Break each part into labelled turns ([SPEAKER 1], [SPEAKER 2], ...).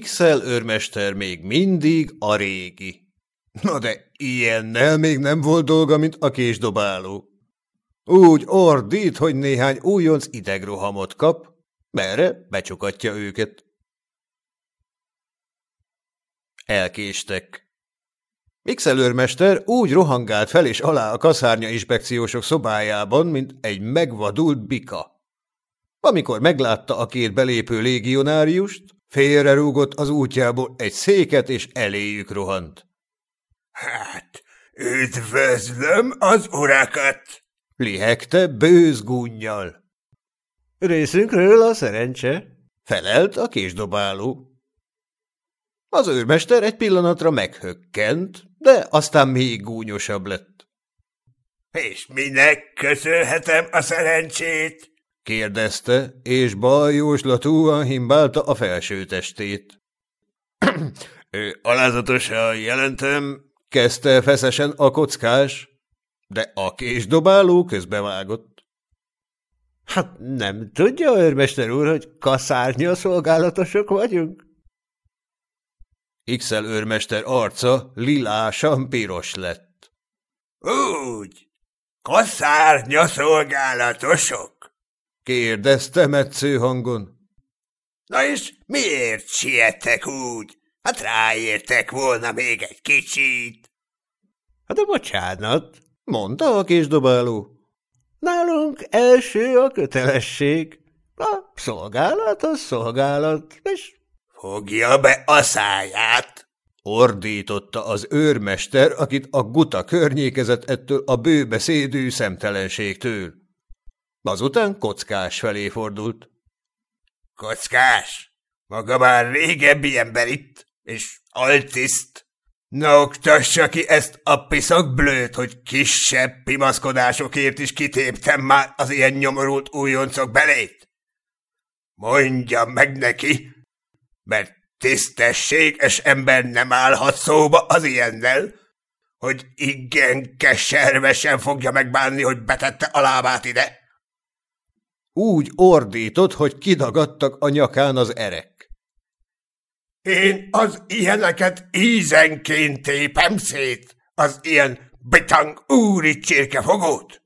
[SPEAKER 1] x őrmester még mindig a régi. Na de ilyennel még nem volt dolga, mint a késdobáló. Úgy ordít, hogy néhány újonc idegrohamot kap, merre becsukatja őket. Elkéstek. Mixelőrmester úgy rohangált fel és alá a kaszárnya inspekciósok szobájában, mint egy megvadult bika. Amikor meglátta a két belépő légionáriust, félrerúgott az útjából egy széket, és eléjük rohant.
[SPEAKER 2] – Hát, üdvözlöm az urakat!
[SPEAKER 1] – lihegte bőz gúnyjal.
[SPEAKER 3] – Részünkről a szerencse –
[SPEAKER 1] felelt a késdobáló. Az őrmester egy pillanatra meghökkent, de aztán még gúnyosabb lett.
[SPEAKER 2] – És minek köszönhetem a szerencsét?
[SPEAKER 1] – kérdezte, és baljóslatúan himbálta a felső testét.
[SPEAKER 2] – Alázatosan jelentem –
[SPEAKER 1] kezdte feszesen a kockás, de a késdobáló közbevágott.
[SPEAKER 3] – Hát nem tudja, őrmester úr, hogy kaszárnya szolgálatosok vagyunk?
[SPEAKER 1] x őrmester arca lilásan piros lett.
[SPEAKER 2] Úgy, kaszárnya szolgálatosok?
[SPEAKER 1] Kérdezte metsző hangon.
[SPEAKER 2] Na és miért siettek úgy? Hát ráértek volna még egy kicsit.
[SPEAKER 3] Hát a bocsánat,
[SPEAKER 1] mondta a késdobáló.
[SPEAKER 3] Nálunk első a kötelesség. A szolgálat a szolgálat, és
[SPEAKER 2] Fogja be a száját!
[SPEAKER 1] Ordította az őrmester, akit a guta környékezett ettől a bőbeszédű szemtelenségtől. Azután kockás felé fordult.
[SPEAKER 2] Kockás, maga már régebbi ember itt, és altiszt. Ne oktassa ki ezt a piszak blőt, hogy kisebb pimaszkodásokért is kitéptem már az ilyen nyomorult újoncok belét. Mondja meg neki, mert tisztességes ember nem állhat szóba az ilyennel, hogy igen keservesen fogja megbánni, hogy betette a lábát ide.
[SPEAKER 1] Úgy ordított, hogy kidagadtak a nyakán az erek.
[SPEAKER 2] Én az ilyeneket ízenként tépem szét, az ilyen bitang úri csirkefogót.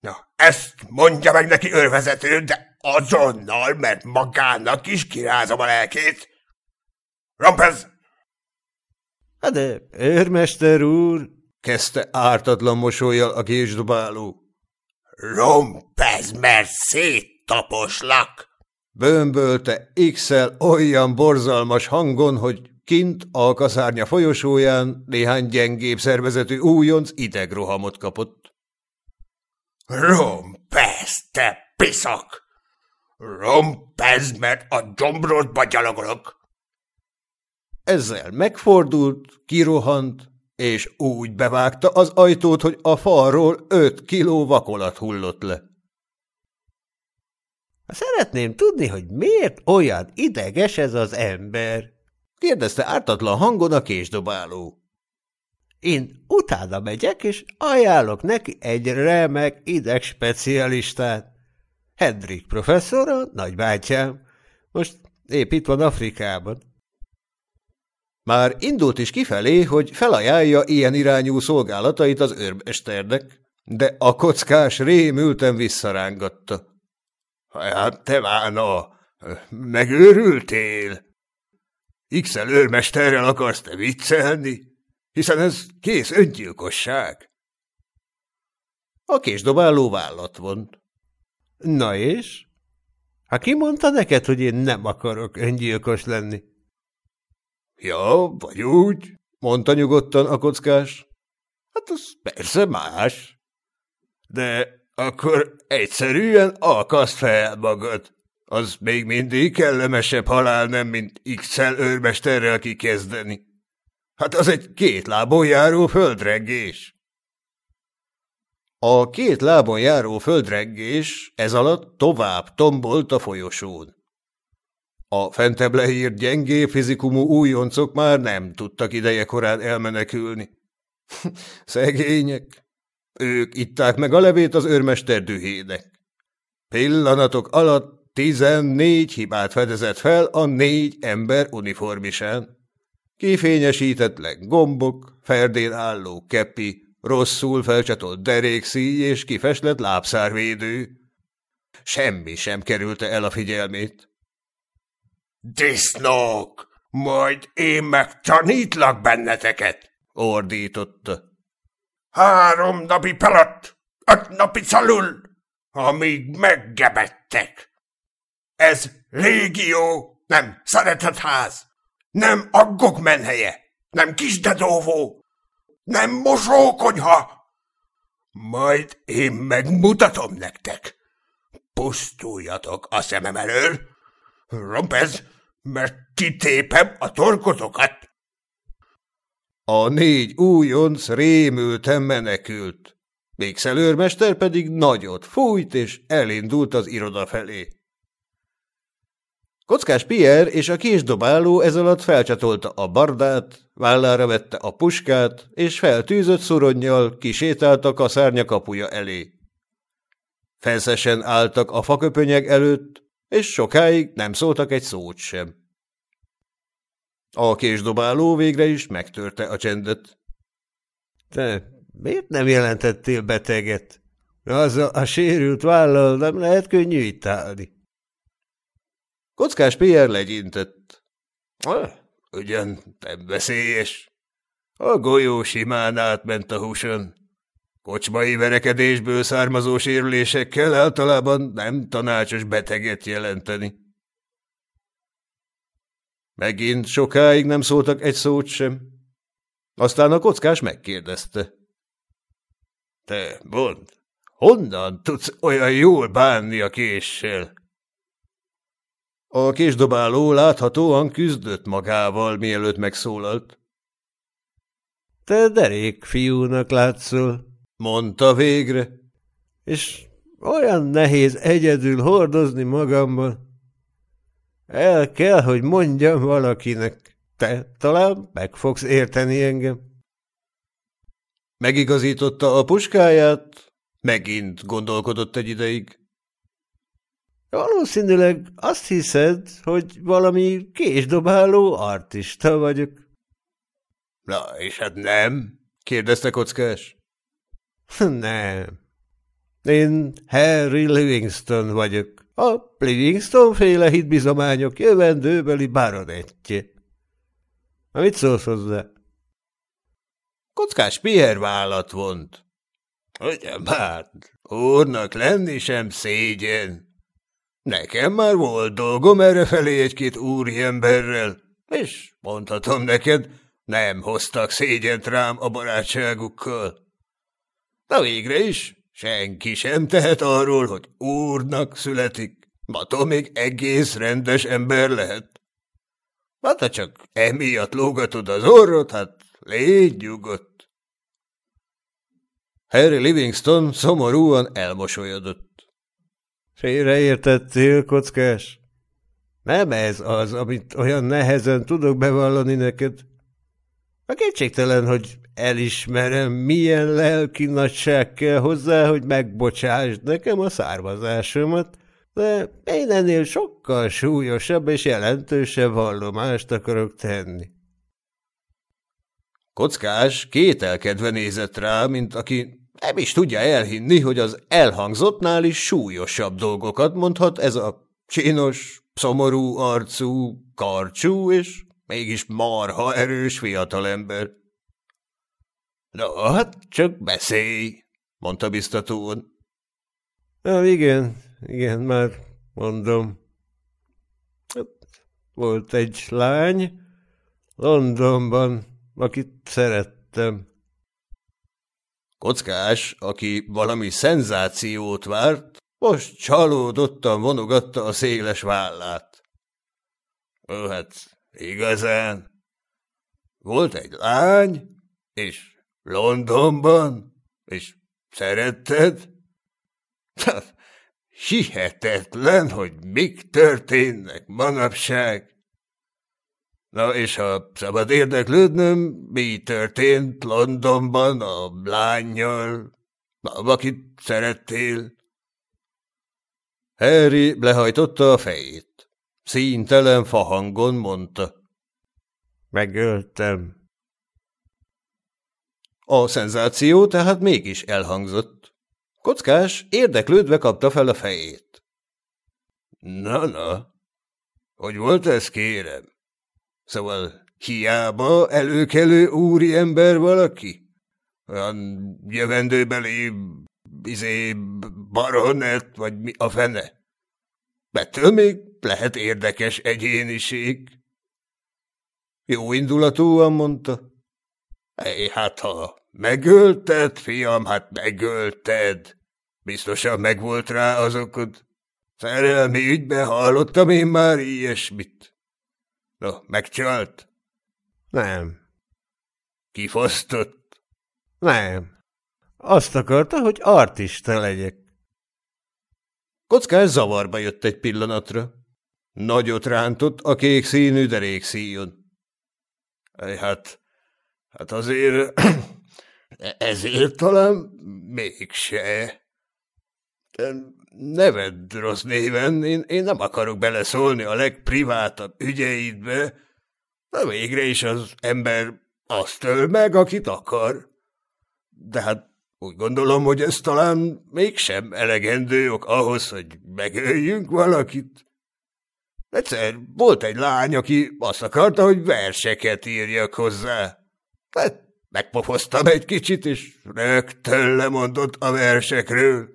[SPEAKER 2] Na, ezt mondja meg neki őrvezető, de Azonnal, mert magának is kirázom a lelkét. Rompez!
[SPEAKER 3] Hát de, őrmester úr,
[SPEAKER 1] kezdte ártatlan mosolyjal a késdobáló.
[SPEAKER 2] Rompez, mert széttaposlak!
[SPEAKER 1] Bömbölte x olyan borzalmas hangon, hogy kint a kaszárnya folyosóján néhány gyengébb szervezetű újonc idegrohamot kapott.
[SPEAKER 2] Rompez, te piszak! Rompezd, mert a dzsombrodba gyalogolok!
[SPEAKER 1] Ezzel megfordult, kirohant, és úgy bevágta az ajtót, hogy a falról öt kiló vakolat hullott le.
[SPEAKER 3] Szeretném tudni, hogy miért olyan ideges ez az ember?
[SPEAKER 1] kérdezte ártatlan hangon a késdobáló.
[SPEAKER 3] Én utána megyek, és ajánlok neki egy remek idegspecialistát. Hendrik professzor, a nagybátyám. Most épp itt van Afrikában.
[SPEAKER 1] Már indult is kifelé, hogy felajánlja ilyen irányú szolgálatait az őrmesternek, de a kockás rémülten visszarángatta.
[SPEAKER 2] – Hát te vána, megőrültél? x őrmesterrel akarsz te viccelni? Hiszen ez kész öngyilkosság.
[SPEAKER 1] A késdobáló vállat vont.
[SPEAKER 3] Na és? Ha ki mondta neked, hogy én nem akarok öngyilkos lenni?
[SPEAKER 2] Ja, vagy úgy,
[SPEAKER 1] mondta nyugodtan a kockás.
[SPEAKER 2] Hát az persze más. De akkor egyszerűen akaszt fel magad. Az még mindig kellemesebb halál nem, mint x őrmesterrel kikezdeni. Hát az egy két lábon járó földrengés.
[SPEAKER 1] A két lábon járó földrengés ez alatt tovább tombolt a folyosón. A fentebb leírt gyengé fizikumú újoncok már nem tudtak ideje korán elmenekülni. Szegények! Ők itták meg a levét az őrmester dühének. Pillanatok alatt tizennégy hibát fedezett fel a négy ember uniformisán. Kifényesítetlen gombok, ferdén álló kepi, rosszul felcsatolt derékszíj és kifeslett lábszárvédő. Semmi sem kerülte el a figyelmét.
[SPEAKER 2] – Disznók! Majd én meg tanítlak benneteket!
[SPEAKER 1] – ordította.
[SPEAKER 2] – Három napi pelat, öt napi szalul, amíg meggebettek. Ez légió, nem szeretetház, nem aggok menhelye, nem kisdedóvó, nem mosókonyha. Majd én megmutatom nektek. Pusztuljatok a szemem elől. Rompez, mert kitépem a torkotokat.
[SPEAKER 1] A négy újonc rémülten menekült. Végszelőrmester pedig nagyot fújt, és elindult az iroda felé. Kockás Pierre és a késdobáló ez alatt felcsatolta a bardát, vállára vette a puskát, és feltűzött szuronnyal kisétáltak a szárnya kapuja elé. Felszesen álltak a faköpönyeg előtt, és sokáig nem szóltak egy szót sem. A késdobáló végre is megtörte a csendet.
[SPEAKER 3] – Te miért nem jelentettél beteget? Az a, a sérült vállal nem lehet könnyű itt állni.
[SPEAKER 1] Kockás Pierre legyintett. – Ugyan nem veszélyes. A golyó simán átment a húson. Kocsmai verekedésből származó sérülésekkel általában nem tanácsos beteget jelenteni. Megint sokáig nem szóltak egy szót sem. Aztán a kockás megkérdezte. – Te, mondd, honnan tudsz olyan jól bánni a késsel? A késdobáló láthatóan küzdött magával, mielőtt megszólalt.
[SPEAKER 3] – Te derék fiúnak látszol –
[SPEAKER 1] mondta végre.
[SPEAKER 3] – És olyan nehéz egyedül hordozni magamban. El kell, hogy mondjam valakinek. Te talán meg fogsz érteni engem.
[SPEAKER 1] Megigazította a puskáját, megint gondolkodott egy ideig.
[SPEAKER 3] Valószínűleg azt hiszed, hogy valami késdobáló artista vagyok.
[SPEAKER 1] Na, és hát nem? kérdezte kockás.
[SPEAKER 3] Nem. Én Harry Livingston vagyok. A Livingston-féle hitbizományok jövendőbeli baronettje. Mit szólsz hozzá?
[SPEAKER 1] Kockás Pierre vállat vont. Ugyan hát, úrnak lenni sem szégyen. Nekem már volt dolgom errefelé egy-két úriemberrel, és mondhatom neked, nem hoztak szégyent rám a barátságukkal. Na végre is, senki sem tehet arról, hogy úrnak születik. Attól még egész rendes ember lehet. Hát, ha csak emiatt lógatod az orrot, hát légy nyugodt. Harry Livingston szomorúan elmosolyodott.
[SPEAKER 3] Félreértettél, kockás? Nem ez az, amit olyan nehezen tudok bevallani neked. A kétségtelen, hogy elismerem, milyen lelki nagyság kell hozzá, hogy megbocsásd nekem a származásomat, de én ennél sokkal súlyosabb és jelentősebb vallomást akarok tenni.
[SPEAKER 1] Kockás kételkedve nézett rá, mint aki nem is tudja elhinni, hogy az elhangzottnál is súlyosabb dolgokat mondhat ez a csinos, szomorú arcú, karcsú és mégis marha erős fiatalember. Na, hát csak beszélj, mondta biztatóan.
[SPEAKER 3] Na, igen, igen, már mondom. Volt egy lány Londonban, akit szerettem.
[SPEAKER 1] Kockás, aki valami szenzációt várt, most csalódottan vonogatta a széles vállát. Ó, hát igazán. Volt egy lány, és Londonban, és szeretted? Hihetetlen, hogy mik történnek manapság. Na és ha szabad érdeklődnöm, mi történt Londonban a lányjal, akit szerettél? Harry lehajtotta a fejét. Színtelen fahangon mondta.
[SPEAKER 3] Megöltem.
[SPEAKER 1] A szenzáció tehát mégis elhangzott. Kockás érdeklődve kapta fel a fejét. Na-na, hogy volt ez, kérem? Szóval hiába előkelő úri ember valaki? Olyan jövendőbeli, izé, baronet, vagy mi a fene? Bettől még lehet érdekes egyéniség. Jó indulatúan mondta. Hey, hát ha megölted, fiam, hát megölted. Biztosan megvolt rá azokod. Szerelmi ügyben hallottam én már ilyesmit. No, megcsalt?
[SPEAKER 3] Nem.
[SPEAKER 1] Kifosztott?
[SPEAKER 3] Nem. Azt akarta, hogy artista legyek.
[SPEAKER 1] Kockás zavarba jött egy pillanatra. Nagyot rántott a kék színű derékszíjon. Hát, hát azért, ezért talán mégse. Ne vedd rossz néven, én, én nem akarok beleszólni a legprivátabb ügyeidbe, de végre is az ember azt öl meg, akit akar. De hát úgy gondolom, hogy ez talán mégsem elegendő ok ahhoz, hogy megöljünk valakit. Egyszer volt egy lány, aki azt akarta, hogy verseket írjak hozzá. Hát megpofoztam egy kicsit, és rögtön lemondott a versekről.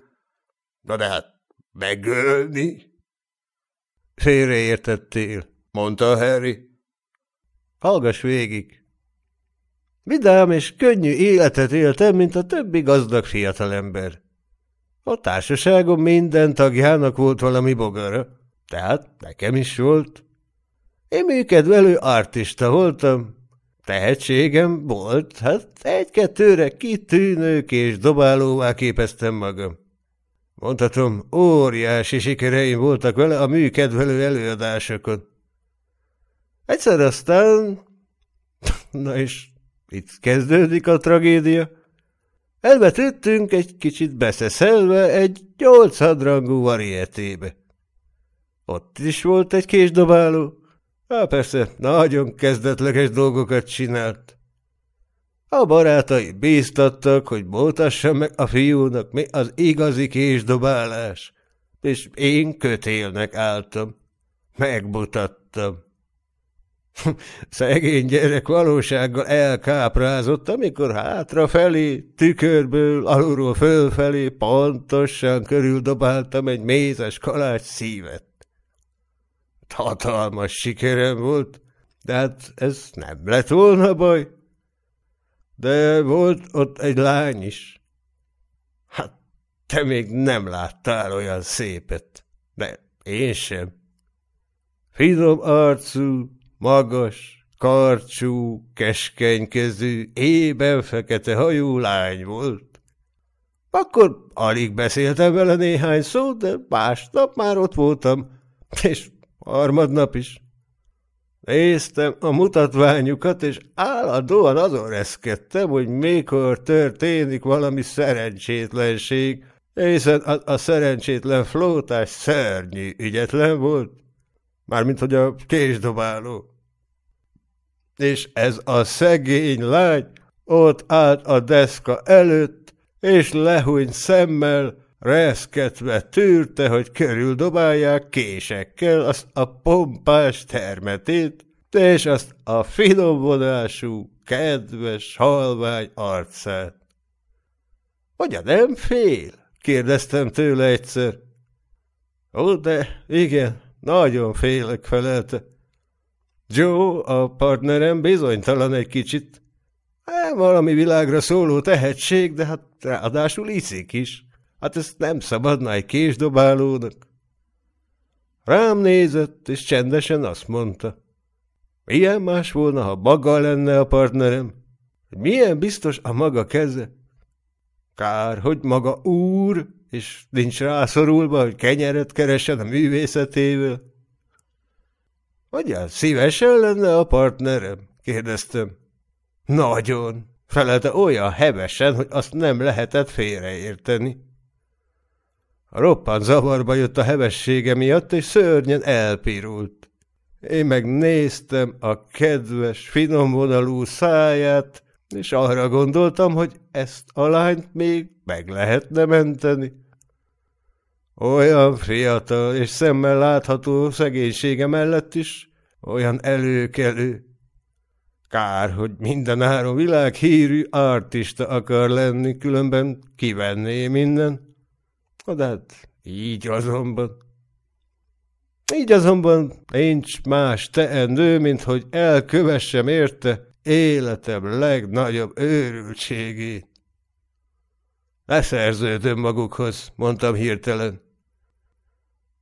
[SPEAKER 1] Na de hát megölni?
[SPEAKER 3] Félreértettél,
[SPEAKER 1] mondta Harry.
[SPEAKER 3] Hallgass végig. Vidám és könnyű életet éltem, mint a többi gazdag fiatalember. A társaságom minden tagjának volt valami bogara, tehát nekem is volt. Én műkedvelő artista voltam. Tehetségem volt, hát egy-kettőre kitűnők és dobálóvá képeztem magam. Mondhatom, óriási sikereim voltak vele a műkedvelő előadásokon. Egyszer aztán... Na és itt kezdődik a tragédia. Elvetődtünk egy kicsit beszeszelve egy nyolcadrangú varietébe. Ott is volt egy késdobáló. Há, persze, nagyon kezdetleges dolgokat csinált. A barátai bíztattak, hogy boltassam meg a fiúnak mi az igazi késdobálás, és én kötélnek álltam. Megmutattam. Szegény gyerek valósággal elkáprázott, amikor hátrafelé, tükörből, alulról fölfelé pontosan körüldobáltam egy mézes kalács szívet. Hatalmas sikerem volt, de hát ez nem lett volna baj. De volt ott egy lány is. Hát te még nem láttál olyan szépet, de én sem. Finom arcú, Magas, karcsú, keskenykezű, ében fekete hajú lány volt. Akkor alig beszéltem vele néhány szót, de másnap már ott voltam, és harmadnap is. Néztem a mutatványukat, és állandóan azon reszkedtem, hogy mikor történik valami szerencsétlenség, hiszen a, a szerencsétlen flótás szörnyű ügyetlen volt, mármint hogy a késdobáló. És ez a szegény lány ott állt a deszka előtt, és lehúny szemmel, reszketve tűrte, hogy körüldobálják késekkel azt a pompás termetét, és azt a finomvonású, kedves, halvány arcát. – Hogy nem fél? – kérdeztem tőle egyszer. – Ó, de igen, nagyon félek, felelte. Joe, a partnerem bizonytalan egy kicsit. Hát, valami világra szóló tehetség, de hát ráadásul iszik is. Hát ezt nem szabadna egy késdobálónak. Rám nézett, és csendesen azt mondta. Milyen más volna, ha maga lenne a partnerem? Milyen biztos a maga keze? Kár, hogy maga úr, és nincs rászorulva, hogy kenyeret keresen a művészetével. Hogyan szívesen lenne a partnerem? kérdeztem. Nagyon, felelte olyan hevesen, hogy azt nem lehetett félreérteni. A roppant zavarba jött a hevessége miatt, és szörnyen elpirult. Én meg néztem a kedves, finomvonalú száját, és arra gondoltam, hogy ezt a lányt még meg lehetne menteni. Olyan fiatal és szemmel látható szegénysége mellett is olyan előkelő. Kár, hogy mindenáron világhírű artista akar lenni, különben kivenné minden. De hát így azonban. Így azonban nincs más teendő, mint hogy elkövessem érte életem legnagyobb őrültségét. Leszerződöm magukhoz, mondtam hirtelen.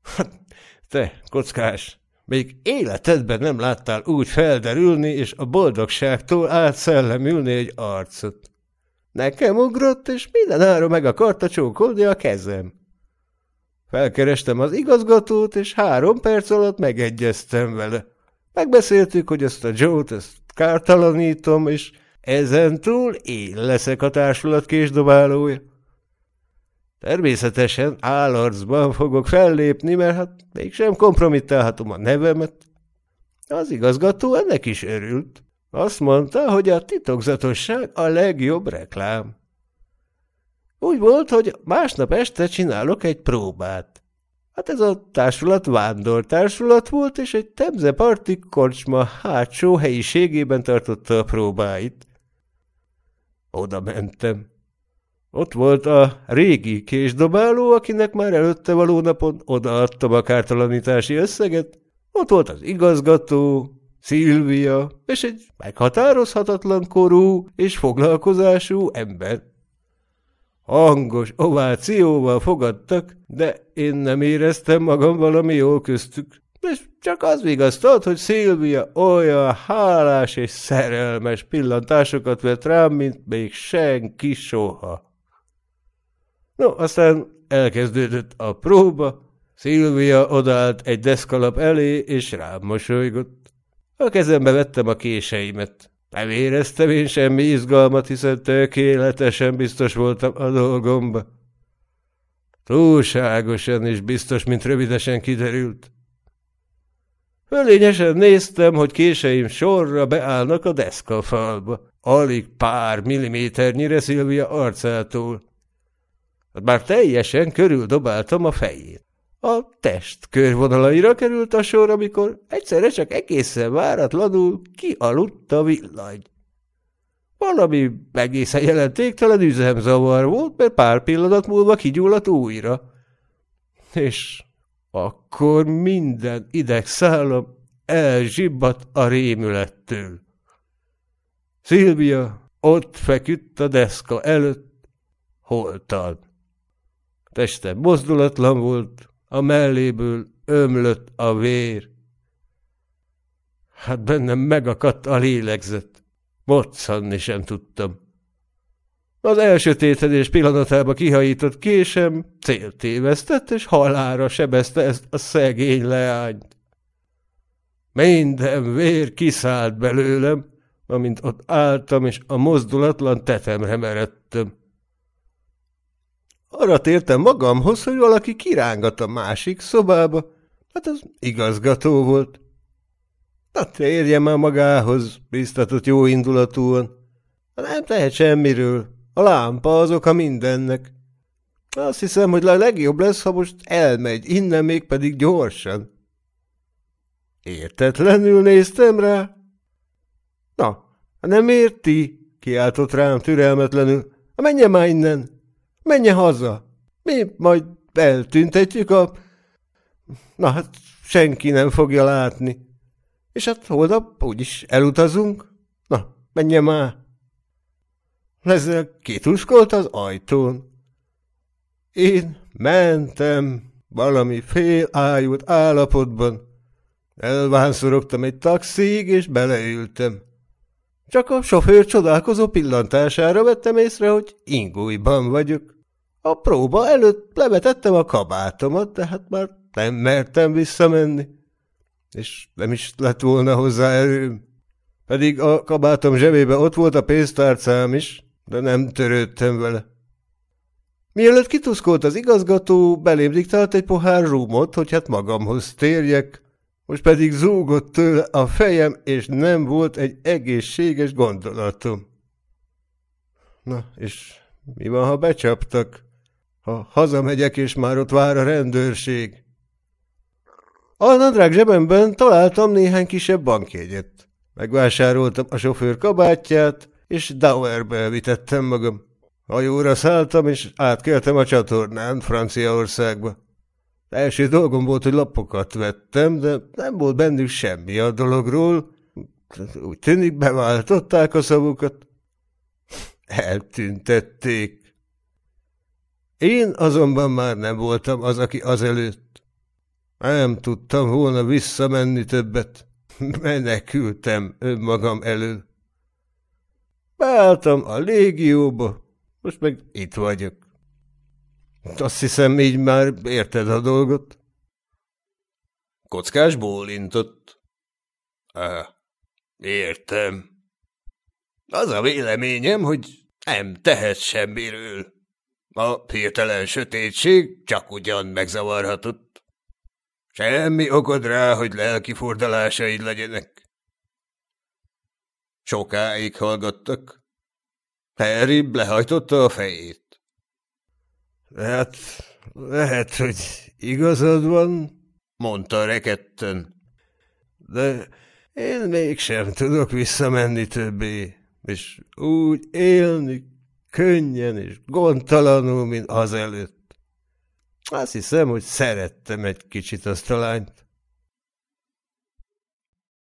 [SPEAKER 3] Hát, te, kockás, még életedben nem láttál úgy felderülni, és a boldogságtól átszellemülni egy arcot. Nekem ugrott, és mindenára meg akarta csókolni a kezem. Felkerestem az igazgatót, és három perc alatt megegyeztem vele. Megbeszéltük, hogy ezt a Joe-t, ezt kártalanítom, és ezentúl én leszek a társulat késdobálója. Természetesen állarcban fogok fellépni, mert hát mégsem kompromittálhatom a nevemet. Az igazgató ennek is örült. Azt mondta, hogy a titokzatosság a legjobb reklám. Úgy volt, hogy másnap este csinálok egy próbát. Hát ez a társulat vándortársulat volt, és egy temzeparti korcsma hátsó helyiségében tartotta a próbáit. Oda mentem. Ott volt a régi késdobáló, akinek már előtte való napon odaadtam a kártalanítási összeget. Ott volt az igazgató, Szilvia, és egy meghatározhatatlan korú és foglalkozású ember. Hangos ovációval fogadtak, de én nem éreztem magam valami jó köztük, és csak az vigasztalt, hogy Szilvia olyan hálás és szerelmes pillantásokat vett rám, mint még senki soha. No, aztán elkezdődött a próba, Szilvia odállt egy deszkalap elé, és rám mosolygott. A kezembe vettem a késeimet. Nem éreztem én semmi izgalmat, hiszen tökéletesen biztos voltam a dolgomba. Túlságosan is biztos, mint rövidesen kiderült. Fölényesen néztem, hogy késeim sorra beállnak a deszkafalba, alig pár milliméternyire Szilvia arcától. Már teljesen körül dobáltam a fejét. A test körvonalaira került a sor, amikor egyszerre csak egészen váratlanul kialudt a villany. Valami egészen jelentéktelen üzemzavar volt, mert pár pillanat múlva kigyulladt újra. És akkor minden idegszállam elzsibbat a rémülettől. Szilvia ott feküdt a deszka előtt, holtan. Teste mozdulatlan volt, a melléből ömlött a vér. Hát bennem megakadt a lélegzet. Moccanni sem tudtam. Az elsötétedés pillanatába kihajított késem céltévesztett, és halára sebezte ezt a szegény leányt. Minden vér kiszállt belőlem, amint ott álltam, és a mozdulatlan tetemre meredtem. Arra tértem magamhoz, hogy valaki kirángat a másik szobába. Hát az igazgató volt. Na térje már magához, biztatott jó indulatúan. Nem tehet semmiről. A lámpa az oka mindennek. Azt hiszem, hogy a legjobb lesz, ha most elmegy, innen még pedig gyorsan. Értetlenül néztem rá. Na, nem érti, kiáltott rám türelmetlenül. Menjen már innen! Menjen haza. Mi majd eltüntetjük a... Na hát senki nem fogja látni. És hát holnap úgyis elutazunk. Na, menjen már. Ezzel kituskolt az ajtón. Én mentem valami fél ájult állapotban. Elvánszorogtam egy taxig, és beleültem. Csak a sofőr csodálkozó pillantására vettem észre, hogy ingújban vagyok. A próba előtt levetettem a kabátomat, de hát már nem mertem visszamenni. És nem is lett volna hozzá erőm. Pedig a kabátom zsebébe ott volt a pénztárcám is, de nem törődtem vele. Mielőtt kituszkolt az igazgató, belém diktált egy pohár rúmot, hogy hát magamhoz térjek, most pedig zúgott tőle a fejem, és nem volt egy egészséges gondolatom. Na, és mi van, ha becsaptak? Ha hazamegyek, és már ott vár a rendőrség. A nadrág zsebemben találtam néhány kisebb bankjegyet. Megvásároltam a sofőr kabátját, és Dauerbe elvitettem magam. Hajóra szálltam, és átkeltem a csatornán Franciaországba. Első dolgom volt, hogy lapokat vettem, de nem volt bennük semmi a dologról. Úgy tűnik, beváltották a szavukat. Eltüntették. Én azonban már nem voltam az, aki azelőtt. Nem tudtam volna visszamenni többet. Menekültem önmagam elől. Beálltam a légióba, most meg itt vagyok. Azt hiszem, így már érted a dolgot.
[SPEAKER 1] Kockás bólintott. Á, értem. Az a véleményem, hogy nem tehet semmiről. A hirtelen sötétség csak ugyan megzavarhatott. Semmi okod rá, hogy lelki fordalásaid legyenek. Sokáig hallgattak. Harry lehajtotta a fejét.
[SPEAKER 3] Hát, lehet, hogy igazad van,
[SPEAKER 1] mondta reketten.
[SPEAKER 3] De én mégsem tudok visszamenni többé, és úgy élni könnyen és gondtalanul, mint azelőtt. Azt hiszem, hogy szerettem egy kicsit azt a lányt.